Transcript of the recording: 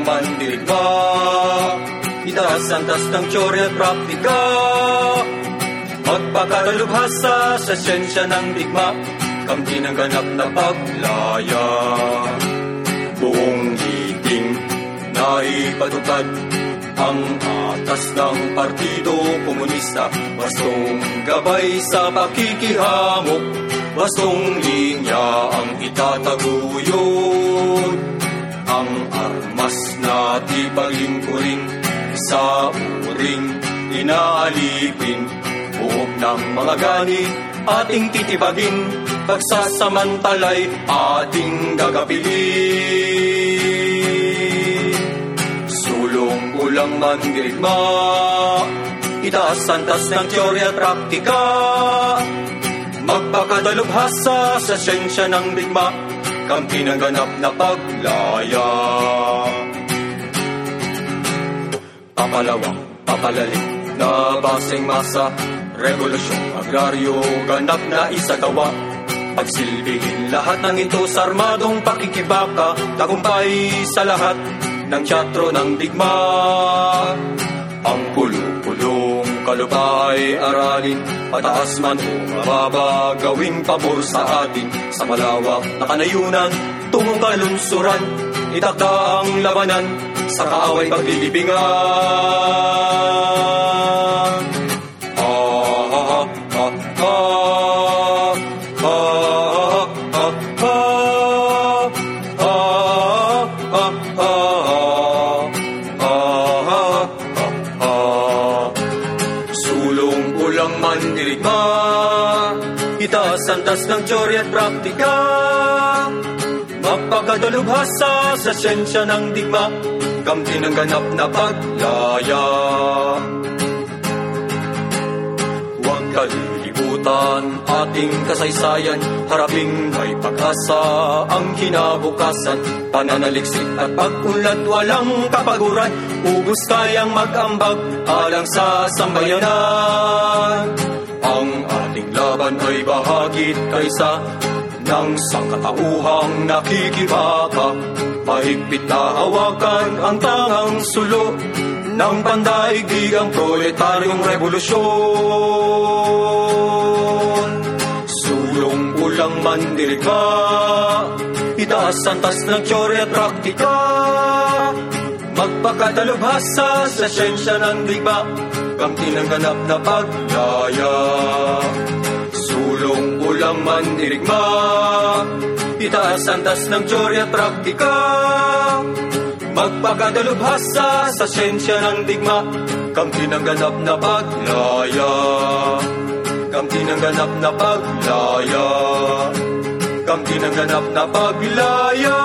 ulang mandirigma Itaas ang tas ng teorya at praktika. Magpakatalubhasa sa siyensya ng digma. Kampi ng ganap na paglaya. Buong hiting na ipatupad Ang atas ng Partido Komunista. Bastong gabay sa pakikihamok. Bastong linya ang itataguyod Ang armas na tipalingkuring Sa uring inaalipin. Buhok ng mga gani ating titibagin Pagsasamantalay ating gagapilin. Sulong ulang mandirigma Itaas santas ng teorya at praktika. Magpakadalubhasa sa siyensya ng digma Kampi ng ganap na paglaya. Papalawang, papalalim na baseng masa Revolusyon agraryo, ganap na isagawa Pagsilbihin lahat ng ito sa armadong pakikibaka Tagumpay sa lahat ng teatro ng digma. Ang pulo-pulong kalupay aralin Pataas man o mababa gawing pabor sa atin. Sa malawak na kanayunan tungong kalunsuran Itakda ang labanan sa kaaway paglilibingan Itaas ang ng teorya at praktika. Magpakadalubhasa sa siyensya ng digma. Kamti ng ganap na paglaya. Huwag kalilimutan ating kasaysayan. Haraping may pag-asa ang kinabukasan. Pananaliksik at pag-ulat walang kapaguran. Ubus kayang mag-ambag alang sa sambayanan kaysa ng sangkatauhang nakikibaka Mahigpit na hawakan ang tangang sulo ng pandaigdigang proletaryong revolusyon. Sulong ulang mandirigma, itaas ang tas ng teorya at praktika. Magpakadalubhasa sa siyensya ng digma, kamti ng ganap na paglaya. Sulong ulang mandirigma, itaas ang ng teorya at praktika. Magpakadalubhasa sa siyensya ng digma. Kampi ng ganap na paglaya. Kampi ng ganap na paglaya. Kampi ng ganap na paglaya